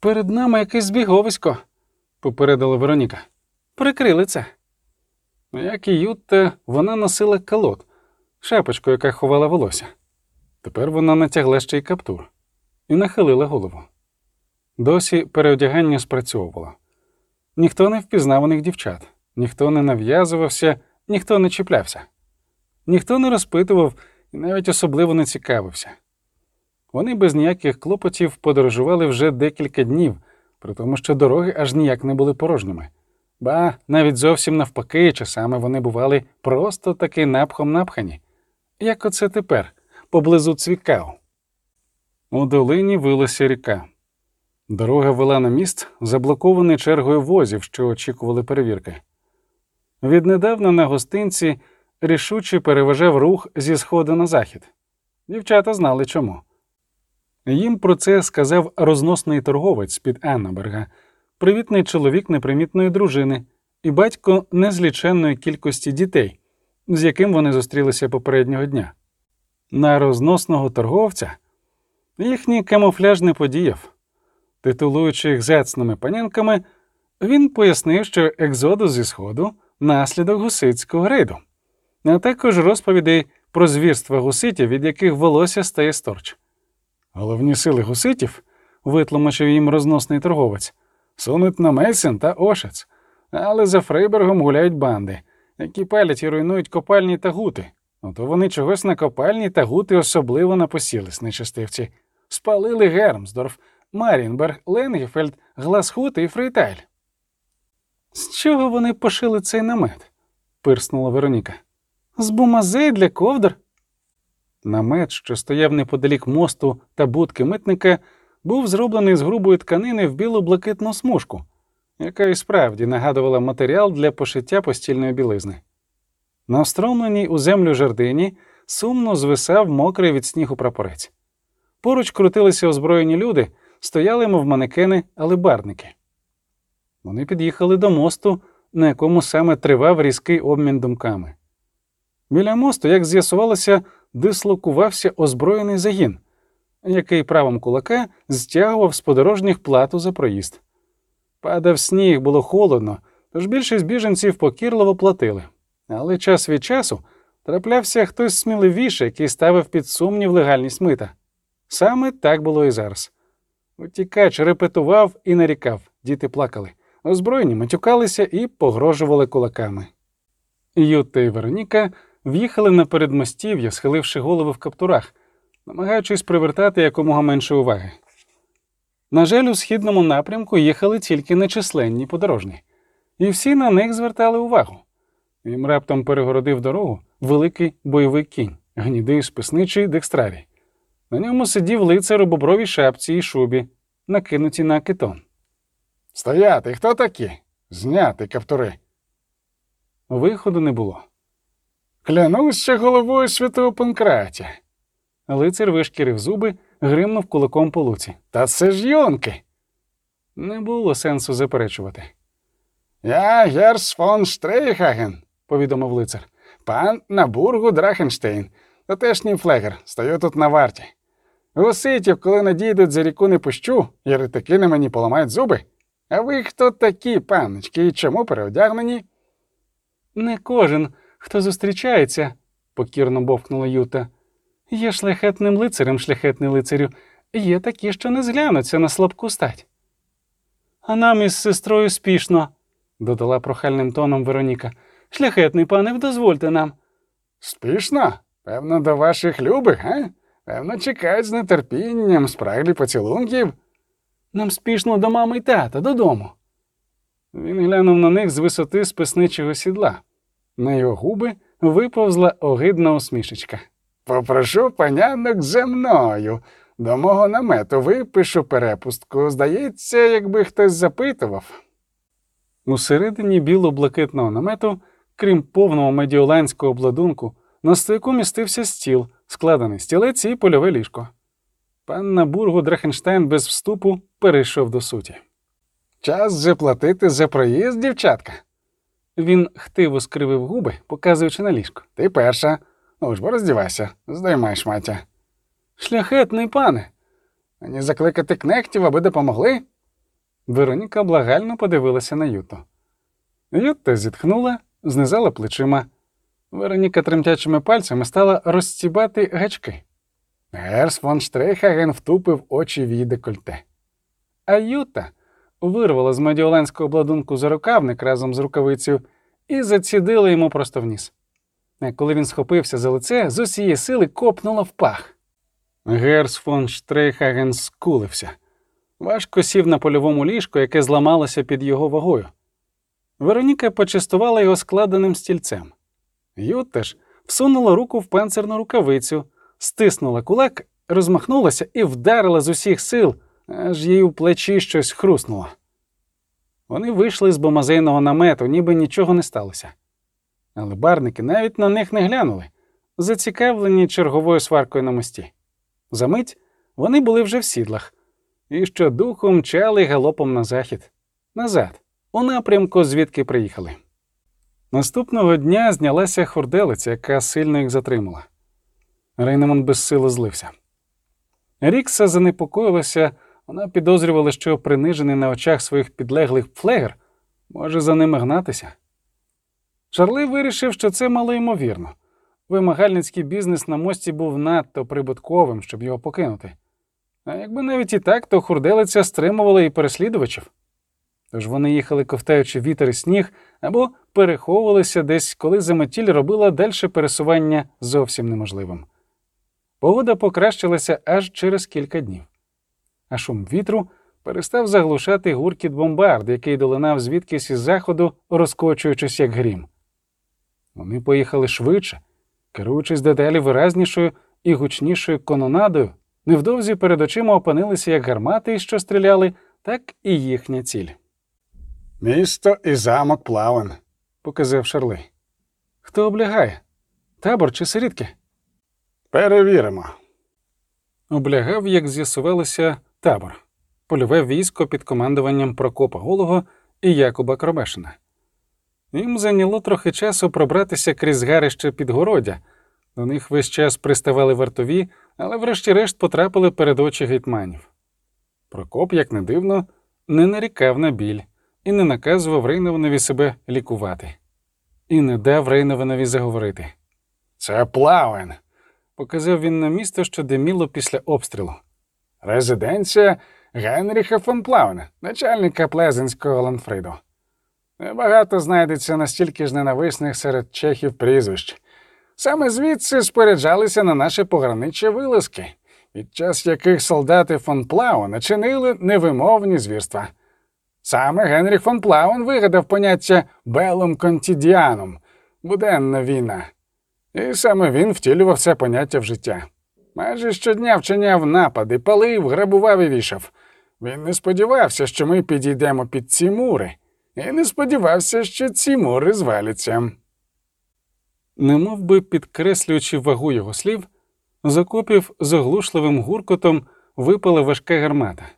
Перед нами якесь збіговисько, попередила Вероніка. Прикрили це. Як і Ютта, вона носила калот, шапочку, яка ховала волосся. Тепер вона натягла ще й каптур і нахилила голову. Досі переодягання спрацьовувало. Ніхто не впізнав у них дівчат, ніхто не нав'язувався, ніхто не чіплявся, ніхто не розпитував і навіть особливо не цікавився. Вони без ніяких клопотів подорожували вже декілька днів, при тому, що дороги аж ніяк не були порожніми. Ба навіть зовсім навпаки, часами вони бували просто таки напхом напхані, як оце тепер, поблизу цвікау. У долині вилася ріка. Дорога вела на міст, заблокований чергою возів, що очікували перевірки. Віднедавна на гостинці рішуче переважав рух зі сходу на захід. Дівчата знали чому. Їм про це сказав розносний торговець з під Аннаберга, привітний чоловік непримітної дружини і батько незліченної кількості дітей, з яким вони зустрілися попереднього дня. На розносного торговця їхній камуфляж не подіяв. Титулуючи їх зяцними панянками, він пояснив, що екзодус зі сходу наслідок гусицького рейду, а також розповідей про звірства гуситів, від яких волосся стає сторч. Головні сили гуситів, витлумачив їм розносний торговець, сунуть на Мейсен та Ошец, але за Фрейбергом гуляють банди, які палять і руйнують копальні та гути. Ото вони чогось на копальні та гути особливо напосілись, нечастивці. Спалили Гермсдорф, Марінберг, Ленгефельд, Гласхут і Фрейтайль. З чого вони пошили цей намет? пирснула Вероніка. З бумазей для ковдр. Намет, що стояв неподалік мосту та будки митника, був зроблений з грубої тканини в білу блакитну смужку, яка і справді нагадувала матеріал для пошиття постільної білизни. На встромленій у землю жердині сумно звисав мокрий від снігу прапорець. Поруч крутилися озброєні люди, стояли, мов манекени, алебарники. Вони під'їхали до мосту, на якому саме тривав різкий обмін думками. Біля мосту, як з'ясувалося, дислокувався озброєний загін, який правом кулака стягував з подорожніх плату за проїзд. Падав сніг, було холодно, тож більшість біженців покірливо платили. Але час від часу траплявся хтось сміливіший, який ставив під сумнів легальність мита. Саме так було і зараз. Утікач репетував і нарікав, діти плакали, озброєні матюкалися і погрожували кулаками. Юта Вероніка в'їхали на передмостів'я, схиливши голови в каптурах, намагаючись привертати якомога менше уваги. На жаль, у східному напрямку їхали тільки нечисленні подорожні, і всі на них звертали увагу. Їм раптом перегородив дорогу великий бойовий кінь, гнідий списничий декстрарій. На ньому сидів лицар у бобровій шапці і шубі, накинуті на китон. Стояти, хто такі? Зняти каптури. Виходу не було. Клянуся головою святого Панкратія. Лицар вишкірив зуби, гримнув кулаком по луці. Та це ж йонки. Не було сенсу заперечувати. Я Герс фон Штрейхаген, повідомив лицар. Пан Набургу Драхенштейн, дотешній флегер, стою тут на варті. Гуситів, коли надійдуть за ріку не пущу, єретики на мені поламають зуби. А ви хто такі, панночки, і чому переодягнені? Не кожен, хто зустрічається, покірно бовкнула Юта. Є шляхетним лицарем, шляхетний лицарю, є такі, що не зглянуться на слабку стать. А нам із сестрою спішно, додала прохальним тоном Вероніка. Шляхетний пане, дозвольте нам. Спішно? Певно, до ваших любих, га? Певно, чекають з нетерпінням, спраглі поцілунків. Нам спішно до мами й тата, додому. Він глянув на них з висоти списничого сідла. На його губи виповзла огидна усмішечка. Попрошу панянок за мною. До мого намету випишу перепустку. Здається, якби хтось запитував. Усередині біло-блакитного намету, крім повного медіоланського обладунку, на стояку містився стіл, складений стілець і польове ліжко. Панна Бургу Драхенштейн без вступу перейшов до суті. Час же платити за проїзд, дівчатка. Він хтиво скривив губи, показуючи на ліжко. Ти перша. Ну ж бо роздівайся, здоймай шмаття. Шляхетний пане. Мені закликати кнехтів, аби допомогли? Вероніка благально подивилася на Юту. Юта зітхнула, знизала плечима. Вероніка тремтячими пальцями стала розстібати гачки. Герс фон Штрейхаген втупив очі в її декольте. А Юта вирвала з медіоленського обладунку зарукавник разом з рукавицею і зацідила йому просто в ніс. Коли він схопився за лице, з усієї сили копнула в пах. Герс фон Штрейхаген скулився. Важко сів на польовому ліжку, яке зламалося під його вагою. Вероніка почастувала його складеним стільцем. Юта ж всунула руку в панцирну рукавицю, стиснула кулак, розмахнулася і вдарила з усіх сил, аж їй у плечі щось хруснуло. Вони вийшли з бомазейного намету, ніби нічого не сталося. Але барники навіть на них не глянули, зацікавлені черговою сваркою на мості. Замить вони були вже в сідлах і щодуху мчали галопом на захід, назад, у напрямку, звідки приїхали. Наступного дня знялася хурделиця, яка сильно їх затримала. Рейнемон безсило злився. Рікса занепокоїлася, вона підозрювала, що принижений на очах своїх підлеглих флегер може за ними гнатися. Шарли вирішив, що це малоймовірно. Вимагальницький бізнес на мості був надто прибутковим, щоб його покинути. А якби навіть і так, то хурделиця стримувала і переслідувачів. Тож вони їхали, ковтаючи вітер і сніг, або переховувалися десь, коли заметіль робила дальше пересування зовсім неможливим. Погода покращилася аж через кілька днів, а шум вітру перестав заглушати гуркіт бомбард, який долинав звідкись із заходу, розкочуючись як грім. Вони поїхали швидше, керуючись дедалі виразнішою і гучнішою кононадою, невдовзі перед очима опинилися як гармати, що стріляли, так і їхня ціль. Місто і замок плавен. показав Шарли. Хто облягає? Табор чи сирітки? Перевіримо. Облягав, як з'ясувалося, табор, польове військо під командуванням Прокопа Голого і Якуба Кробешина. Їм зайняло трохи часу пробратися крізь гарище підгородя. До них весь час приставали вартові, але врешті-решт потрапили перед очі гетьманів. Прокоп, як не дивно, не нарікав на біль і не наказував Рейнованові себе лікувати, і не дав Рейнованові заговорити. Це плавен. Показав він на місто, що диміло після обстрілу. Резиденція Генріха фон Плавена, начальника Плезенського Ланфриду. Небагато знайдеться настільки ж ненависних серед чехів прізвищ. Саме звідси споряджалися на наше пограниччя вилазки, під час яких солдати фон Плауна чинили невимовні звірства. Саме Генріх фон Плаун вигадав поняття белом контідіаном буденна війна. І саме він втілював це поняття в життя. Майже щодня вчиняв напади, палив, грабував і вішав. Він не сподівався, що ми підійдемо під ці мури, і не сподівався, що ці мури зваляться. Немов би підкреслюючи вагу його слів, з з оглушливим гуркотом випала важка гармата.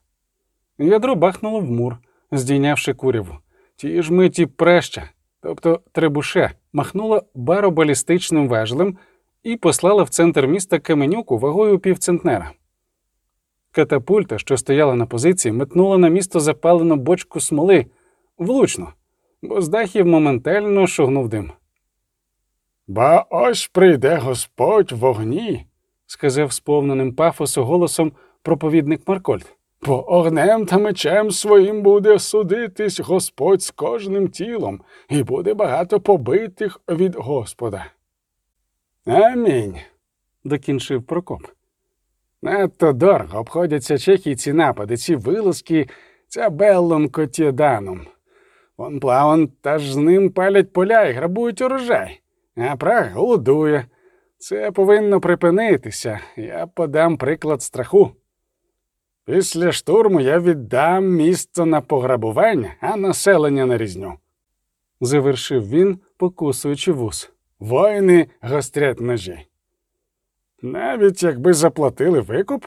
Ядро бахнуло в мур, здійнявши куряву. Ті ж миті преща, тобто требуше, махнула баробалістичним важелем і послала в центр міста каменюку вагою півцентнера. Катапульта, що стояла на позиції, метнула на місто запалену бочку смоли влучно, бо з дахів моментально шугнув дим. Ба ось прийде Господь в вогні, сказав сповненим пафосу голосом проповідник Маркольд. бо огнем та мечем своїм буде судитись Господь з кожним тілом, і буде багато побитих від Господа. Амінь. докінчив Прокоп. Надто дорого обходяться чехії ці напади, ці вилазки, ця беллом котєданом. Вон плаван та ж з ним палять поля і грабують урожай, а праг голодує. Це повинно припинитися. Я подам приклад страху. Після штурму я віддам місто на пограбування, а населення на різню. Завершив він, покусуючи вус. Воїни гострять ножі. Навіть якби заплатили викуп,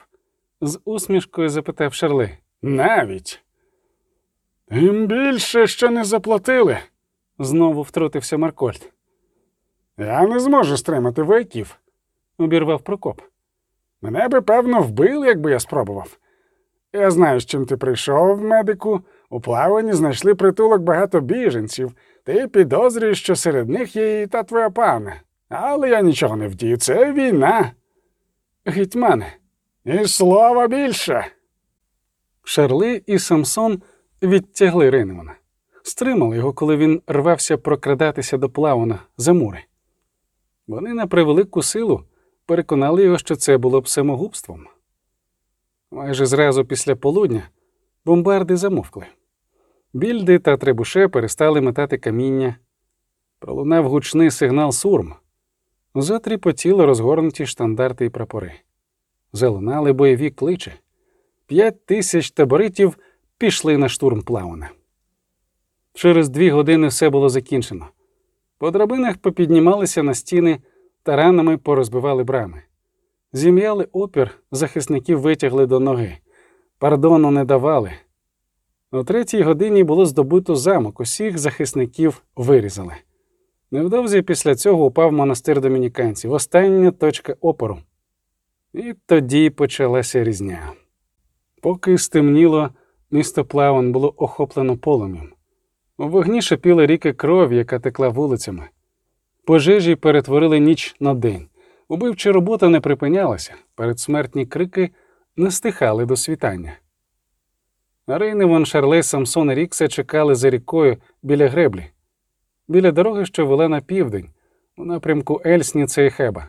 З усмішкою запитав Шарли. навіть. Тим більше, що не заплатили. Знову втрутився Маркольд. Я не зможу стримати вояків. Обірвав Прокоп. Мене би, певно, вбили, якби я спробував. Я знаю, з чим ти прийшов, медику. У плаванні знайшли притулок багато біженців. Ти підозрюєш, що серед них є і та твоя пана. Але я нічого не вдію. Це війна. Гетьмане, І слова більше. Шарли і Самсон відтягли Рейневана, стримали його, коли він рвався прокрадатися до плавана за мури. Вони на превелику силу переконали його, що це було б самогубством. Майже зразу після полудня бомбарди замовкли. Більди та требуше перестали метати каміння. Пролунав гучний сигнал сурм. Затріпотіли розгорнуті штандарти і прапори. Залунали бойові кличі. П'ять тисяч таборитів пішли на штурм плавана. Через дві години все було закінчено. По драбинах попіднімалися на стіни, таранами порозбивали брами. Зім'яли опір, захисників витягли до ноги. Пардону не давали. О третій годині було здобуто замок, усіх захисників вирізали. Невдовзі після цього упав монастир домініканців, остання точка опору. І тоді почалася різня. Поки стемніло, місто Плаван було охоплено полум'ям. У вогні шипіли ріки крові, яка текла вулицями. Пожежі перетворили ніч на день. Убивча робота не припинялася, передсмертні крики не стихали до світання. Рейневан, Шарлей, Самсон і Рікса чекали за рікою біля греблі, біля дороги, що вела на південь, у напрямку Ельсніца і Хеба.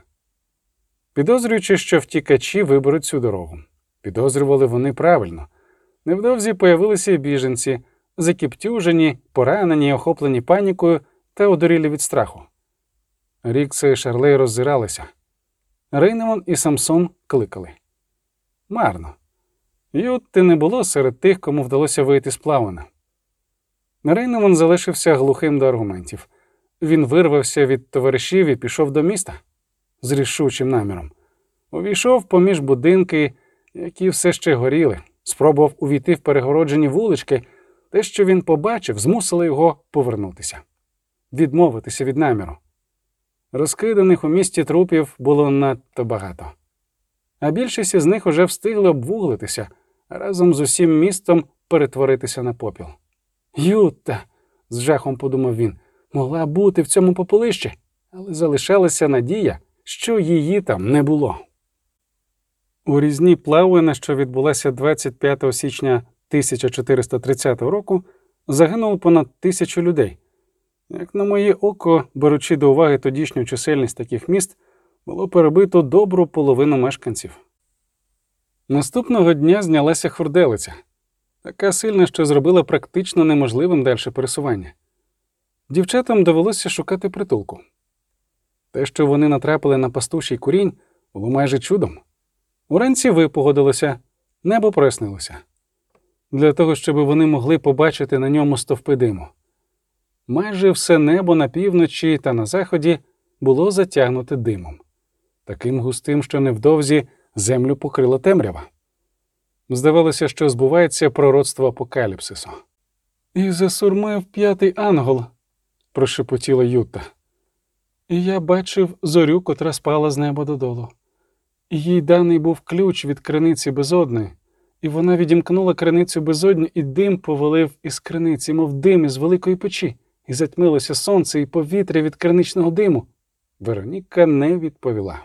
Підозрюючи, що втікачі виберуть цю дорогу. Підозрювали вони правильно. Невдовзі появилися й біженці, закіптюжені, поранені, охоплені панікою та одурілі від страху. Рікса і Шарлей роззиралися. Рейнемон і Самсон кликали. Марно. Ютти не було серед тих, кому вдалося вийти з плавана. Рейнемон залишився глухим до аргументів. Він вирвався від товаришів і пішов до міста з рішучим наміром. Увійшов поміж будинки, які все ще горіли, спробував увійти в перегороджені вулички. Те, що він побачив, змусило його повернутися, відмовитися від наміру. Розкиданих у місті трупів було надто багато, а більшість із них уже встигли обвуглитися, разом з усім містом перетворитися на попіл. Ютта, з жахом подумав він, могла бути в цьому попелищі, але залишалася надія, що її там не було. У різні Плауена, що відбулася 25 січня 1430 року, загинуло понад тисячу людей. Як на моє око, беручи до уваги тодішню чисельність таких міст, було перебито добру половину мешканців. Наступного дня знялася хурделиця, така сильна, що зробила практично неможливим далі пересування. Дівчатам довелося шукати притулку. Те, що вони натрапили на пастуший курінь, було майже чудом. Уранці випогодилося, небо прояснилося. Для того, щоб вони могли побачити на ньому стовпи диму. Майже все небо на півночі та на заході було затягнуте димом, таким густим, що невдовзі землю покрила темрява. Здавалося, що збувається пророцтво апокаліпсису. І засурмив п'ятий ангел, прошепотіла Ютта. І я бачив зорю, котра спала з неба додолу. Їй даний був ключ від криниці безодної, і вона відімкнула криницю безодню, і дим повалив із криниці, мов дим із великої печі, і затьмилося сонце і повітря від криничного диму. Вероніка не відповіла.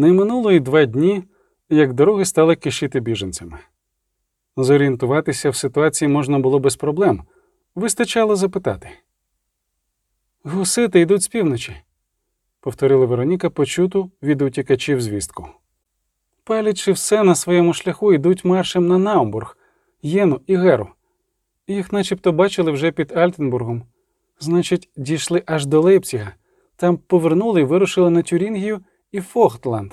Не минуло й два дні, як дороги стали кишити біженцями. Зорієнтуватися в ситуації можна було без проблем, вистачало запитати. Гусити йдуть з півночі, повторила Вероніка почуту від утікачів звістку. Палячи все на своєму шляху, йдуть маршем на Наумбург, Єну і Геру. Їх начебто бачили вже під Альтенбургом. Значить, дійшли аж до Лейпціга, там повернули і вирушили на Тюрінгію і Фохтланд.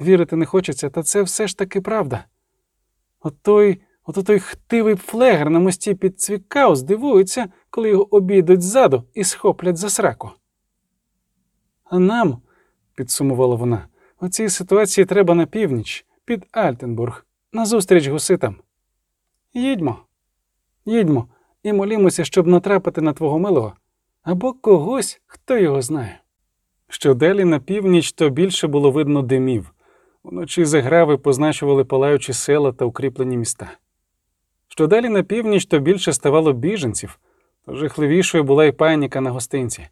Вірити не хочеться, та це все ж таки правда. Отой, ото той хтивий флегер на мості під Цвікау здивується, коли його обійдуть ззаду і схоплять за сраку. А нам, підсумувала вона, у цій ситуації треба на північ, під Альтенбург, назустріч гуситам. Їдьмо, їдьмо і молімося, щоб натрапити на твого милого або когось, хто його знає. Що далі на північ, то більше було видно димів. Уночі заграви позначували палаючі села та укріплені міста. Що далі на північ, то більше ставало біженців, то жахливішою була й паніка на гостинці.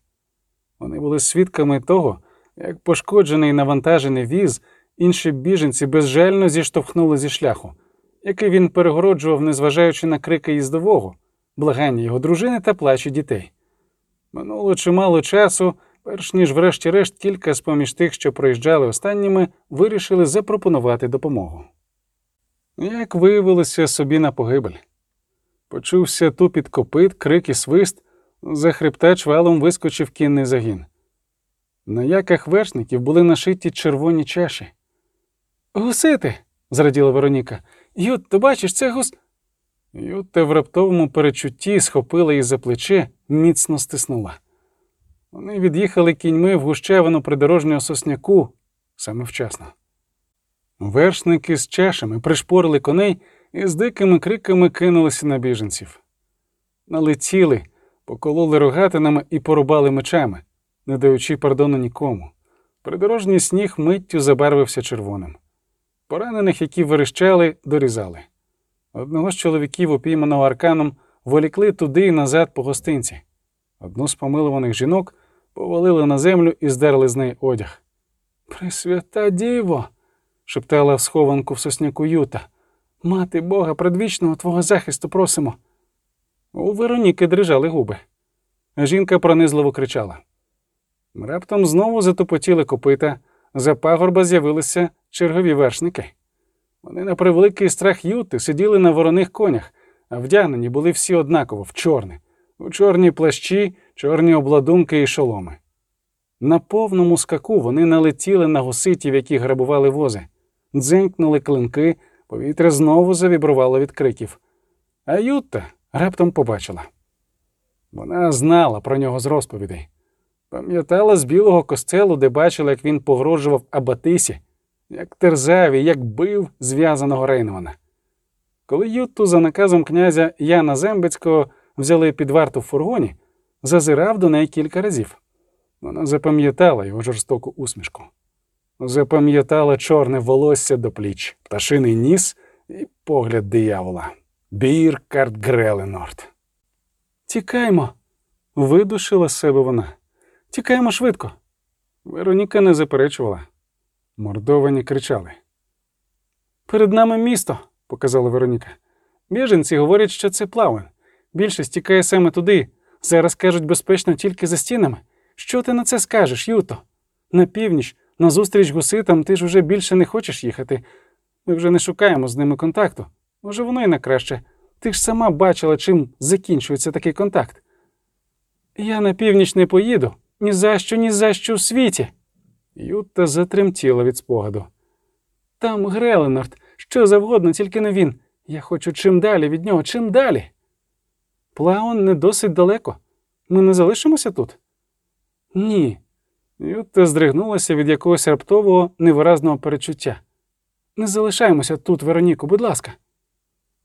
Вони були свідками того, як пошкоджений і навантажений віз інші біженці безжально зіштовхнули зі шляху, який він перегороджував, незважаючи на крики їздового, благання його дружини та плачі дітей. Минуло чимало часу, перш ніж, врешті-решт, кілька з поміж тих, що проїжджали останніми, вирішили запропонувати допомогу. Як виявилося собі на погибель. Почувся тупіт копит, крик і свист, за хребта чвалом вискочив кінний загін. На яках вершників були нашиті червоні чаші. Гусити. зраділа Вероніка. Ют, ти бачиш, це гус. Ютта в раптовому перечутті схопила її за плече, міцно стиснула. Вони від'їхали кіньми в гущевину придорожнього сосняку саме вчасно. Вершники з чашами пришпорили коней і з дикими криками кинулися на біженців. Налетіли, покололи рогатинами і порубали мечами, не даючи пардону нікому. Придорожній сніг миттю забарвився червоним. Поранених, які верещали, дорізали. Одного з чоловіків, упійманого арканом, волікли туди і назад по гостинці. Одну з помилуваних жінок повалили на землю і здерли з неї одяг. Пресвята діво, шептала в схованку в сосняку Юта. Мати Бога, предвічного твого захисту просимо. У Вероніки дрижали губи. Жінка пронизливо кричала. Раптом знову затопотіли копита, за пагорба з'явилися чергові вершники. Вони на превеликий страх Юти сиділи на вороних конях, а вдягнені були всі однаково в чорне, у чорні плащі, чорні обладунки і шоломи. На повному скаку вони налетіли на гуситів, які грабували вози, дзенькнули клинки, повітря знову завібрувало від криків. А Ютта раптом побачила. Вона знала про нього з розповідей. Пам'ятала з білого костелу, де бачила, як він погрожував Абатисі, як терзав і як бив зв'язаного Рейнмана. Коли Ютту за наказом князя Яна Зембецького взяли під варту в фургоні, зазирав до неї кілька разів. Вона запам'ятала його жорстоку усмішку. Запам'ятала чорне волосся до пліч, пташиний ніс і погляд диявола. Біркард Греленорд. Тікаймо, видушила з себе вона. Тікаємо швидко. Вероніка не заперечувала. Мордовані кричали. Перед нами місто, показала Вероніка. Біженці говорять, що це плавен. Більшість тікає саме туди. Зараз кажуть безпечно тільки за стінами. Що ти на це скажеш, Юто? На північ, на зустріч гуситам, ти ж уже більше не хочеш їхати. Ми вже не шукаємо з ними контакту. Може, воно й на краще. Ти ж сама бачила, чим закінчується такий контакт. Я на північ не поїду. Ні за що, ні за що в світі. Ютта затремтіла від спогаду. Там Греленорд, що завгодно, тільки не він. Я хочу чим далі від нього, чим далі. Плаон не досить далеко. Ми не залишимося тут? Ні. Ютта здригнулася від якогось раптового невиразного перечуття. Не залишаємося тут, Вероніку, будь ласка.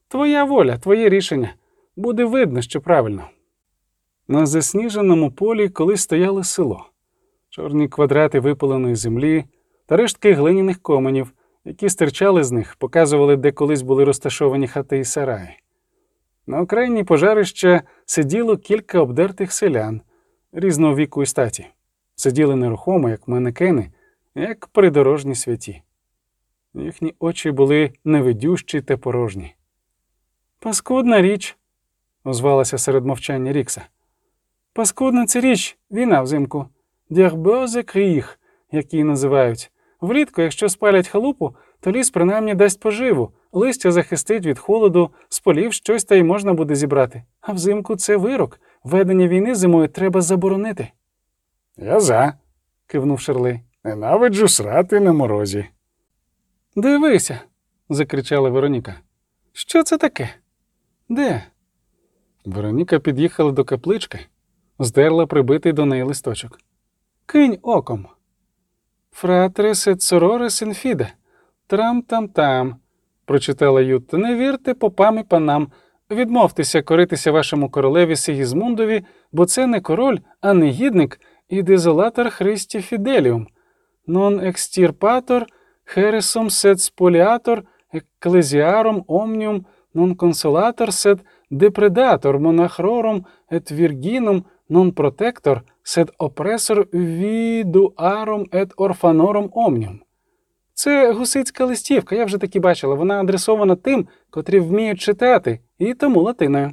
Твоя воля, твоє рішення. Буде видно, що правильно. На засніженому полі колись стояло село, чорні квадрати випаленої землі та рештки глиняних коменів, які стирчали з них, показували, де колись були розташовані хати і сараї. На окраїні пожарища сиділо кілька обдертих селян різного віку і статі, сиділи нерухомо, як манекени, як придорожні святі. Їхні очі були невидющі та порожні. Паскудна річ, озвалася серед мовчання Рікса. Паскудна це річ, війна взимку. Дярбозе кріг, як її називають. Влітку, якщо спалять халупу, то ліс принаймні дасть поживу, листя захистить від холоду, з полів щось та й можна буде зібрати. А взимку це вирок. Ведення війни зимою треба заборонити. Я за. кивнув Шерли. Ненавиджу срати на морозі. Дивися. закричала Вероніка. Що це таке? Де? Вероніка під'їхала до каплички, здерла прибитий до неї листочок. Кинь оком. Фратрес et sorores. Трам-там-там, прочитала Ютта. Не вірте попам і панам. Відмовтеся коритися вашому королеві Сигізмундові, бо це не король, а негідник і дезолатор Христі Фіделіум. Non extirpator хересум сет споліатор екклезіарум омніум non consolator sed depredator monachrorum et virginum non protector sed oppressor viduarum et orphanorum omnium. Це гусицька листівка, я вже таки бачила, вона адресована тим, котрі вміють читати, і тому латиною.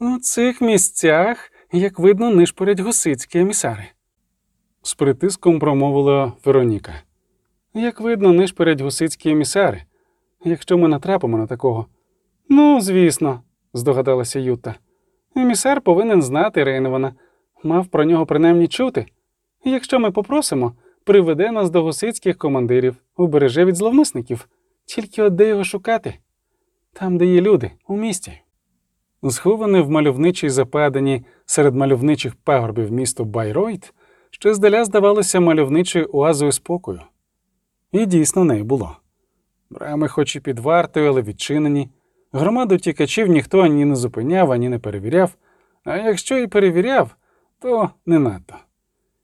У цих місцях, як видно, нишпорять гусицькі емісари. З притиском промовила Вероніка. Як видно, нишпорять гусицькі емісари. Якщо ми натрапимо на такого. Ну, звісно, здогадалася Юта. Емісар повинен знати Рейневана, мав про нього принаймні чути. Якщо ми попросимо, приведе нас до гусицьких командирів, убереже від зловмисників. Тільки от де його шукати? Там, де є люди, у місті. Сховане в мальовничій западані серед мальовничих пагорбів місто Байройт, що здаля здавалося мальовничою оазою спокою. І дійсно нею було. Брами, хоч і під вартою, але відчинені. Громаду тікачів ніхто ані не зупиняв, ані не перевіряв, а якщо і перевіряв, то не надто.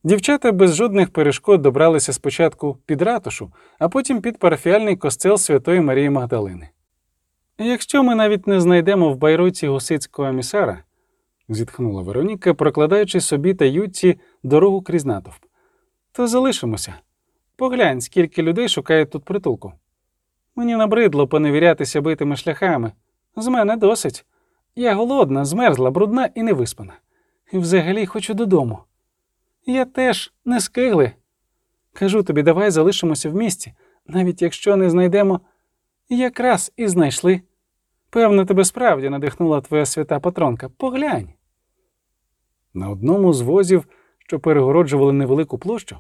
Дівчата без жодних перешкод добралися спочатку під ратушу, а потім під парафіальний костел Святої Марії Магдалини. Якщо ми навіть не знайдемо в байруці гусицького емісара, зітхнула Вероніка, прокладаючи собі та Ютці дорогу крізь натовп, то залишимося. Поглянь, скільки людей шукають тут притулку. Мені набридло поневірятися битими шляхами. З мене досить. Я голодна, змерзла, брудна і невиспана. І взагалі хочу додому. Я теж не скигли. Кажу тобі, давай залишимося в місті, навіть якщо не знайдемо. Якраз і знайшли. Певно, тебе справді надихнула твоя свята патронка. Поглянь. На одному з возів, що перегороджували невелику площу,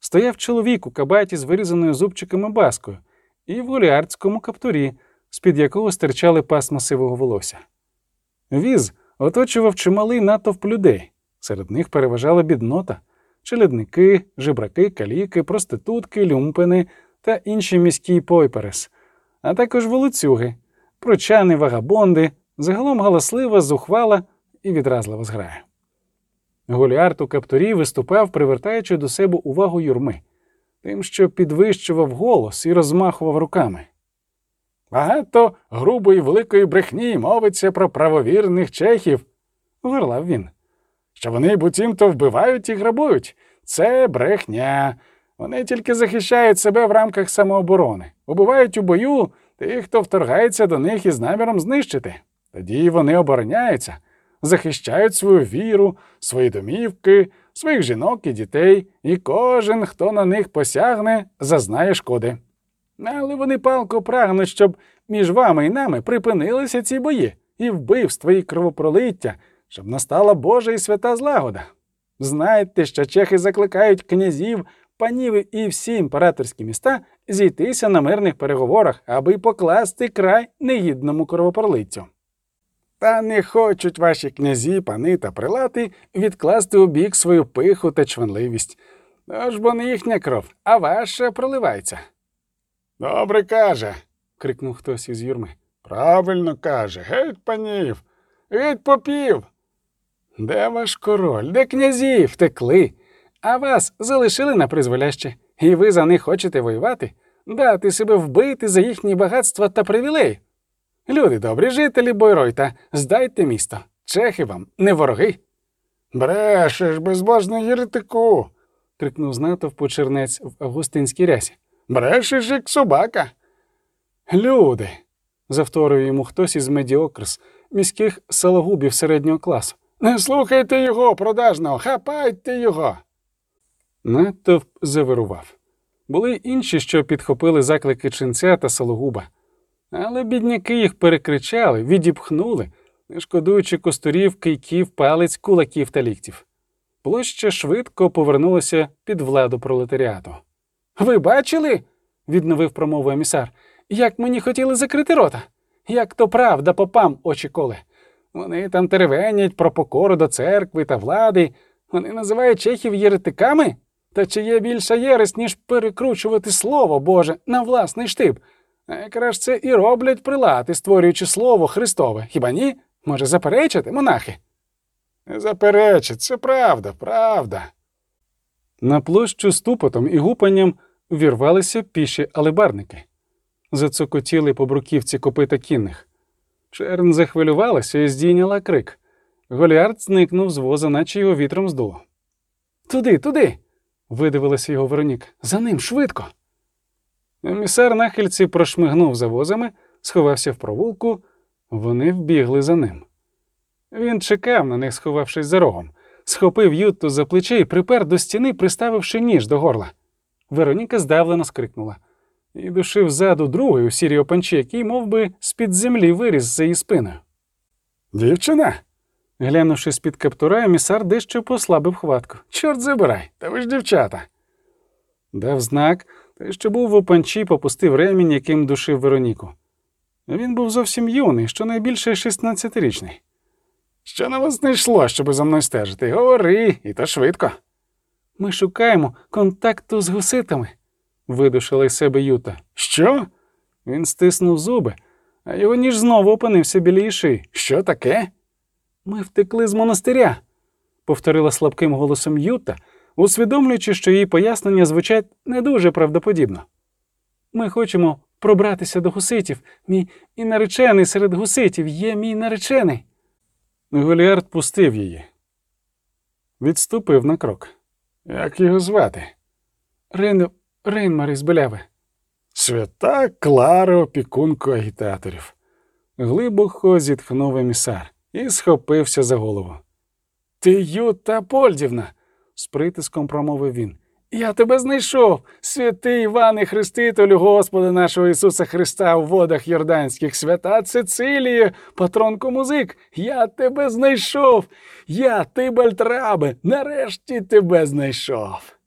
стояв чоловік у кабаті з вирізаною зубчиками баскою і в голіардському каптурі, з-під якого стирчали пасма сивого волосся. Віз оточував чималий натовп людей. Серед них переважала біднота, челядники, жебраки, каліки, проститутки, люмпини та інші міські пойперес, а також волоцюги, прочани, вагабонди, загалом галаслива, зухвала і відразлива зграя. Голіард у каптурі виступав, привертаючи до себе увагу юрми, тим, що підвищував голос і розмахував руками. Багато грубої великої брехні мовиться про правовірних чехів, вирлав він. Що вони буцімто вбивають і грабують. Це брехня. Вони тільки захищають себе в рамках самооборони, убивають у бою тих, хто вторгається до них із наміром знищити. Тоді вони обороняються, захищають свою віру, свої домівки, своїх жінок і дітей, і кожен, хто на них посягне, зазнає шкоди. Але вони палко прагнуть, щоб між вами і нами припинилися ці бої, і вбивства, і кровопролиття, щоб настала Божа і свята злагода. Знайте, що чехи закликають князів, панів і всі імператорські міста зійтися на мирних переговорах, аби покласти край негідному кровопролиттю. Та не хочуть ваші князі, пани та прилати відкласти у бік свою пиху та чванливість. Тож бо не їхня кров, а ваша проливається. Добре каже. крикнув хтось із юрми. Правильно каже, геть панів, геть попів. Де ваш король? Де князі втекли? А вас залишили на призволяще, і ви за них хочете воювати, дати себе вбити за їхні багатства та привілеї. Люди добрі, жителі Бойройта, здайте місто. Чехи вам не вороги. Брешеш, безбожний єретику. крикнув натовпу чернець в августинській рясі. Брешеш, як собака. Люди. завторив йому хтось із медіокрс, міських сологубів середнього класу. Не слухайте його, продажного, хапайте його. Натовп завирував. Були інші, що підхопили заклики ченця та сологуба. Але бідняки їх перекричали, відіпхнули, не шкодуючи костурів, кийків, палець, кулаків та ліктів. Площа швидко повернулася під владу пролетаріату. Ви бачили? відновив промову емісар. Як мені хотіли закрити рота? Як то правда попам очі коли. Вони там теревенять про покору до церкви та влади. Вони називають чехів єретиками? Та чи є більша єресь, ніж перекручувати слово Боже на власний штиб? А якраз це і роблять прилати, створюючи слово Христове. Хіба ні? Може, заперечити, монахи? Заперечить, це правда, правда. На площу з тупотом і гупанням увірвалися піші алебарники. Зацокотіли по бруківці копита кінних. Черн захвилювалася і здійняла крик. Голіард зникнув з воза, наче його вітром здуло. Туди, туди. видивилася його Вероніка. За ним швидко. Емісар нахильці прошмигнув за возами, сховався в провулку, вони вбігли за ним. Він чекав на них, сховавшись за рогом, схопив Ютту за плече і припер до стіни, приставивши ніж до горла. Вероніка здавлено скрикнула і душив ззаду другий у сірій опанчі, який мов би, з-під землі виріс за її спиною. Дівчина? Глянувши з-під каптура, емісар дещо послабив хватку. Чорт забирай, та ви ж дівчата. Дав знак, той, що був в опанчі, попустив ремінь, яким душив Вероніку. Він був зовсім юний, щонайбільше 16-річний. Що на вас знайшло, щоби за мною стежити? Говори, і то швидко. Ми шукаємо контакту з гуситами, видушила із себе Юта. Що? Він стиснув зуби, а його ніж знову опинився біля її шиї. Що таке? Ми втекли з монастиря, повторила слабким голосом Юта, усвідомлюючи, що її пояснення звучать не дуже правдоподібно. Ми хочемо пробратися до гуситів. Мій і наречений серед гуситів є мій наречений. Голіард пустив її. Відступив на крок. Як його звати? Рейн, Рейнмар із Беляви. Свята Клара опікунко агітаторів. Глибоко зітхнув емісар і схопився за голову. Ти Юта Польдівна, З притиском промовив він. я тебе знайшов, святий Іване Хрестителю Господа нашого Ісуса Христа у водах Йорданських, свята Цицилія, патронко музик, я тебе знайшов, я ти Бальтрабе, нарешті тебе знайшов.